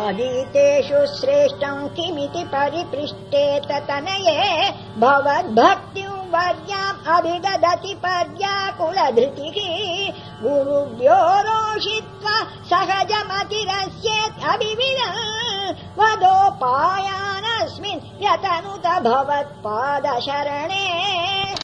अधीतेषु श्रेष्ठम् किमिति परिपृष्टे तनये भवद्भक्तिम् वर्याम् अभिददति पर्याकुलधृतिः। गुरुभ्यो रोषित्वा सहजमतिरस्येत् अभिविना। वदोपायानस्मिन् यतनुत भवत्पादशरणे।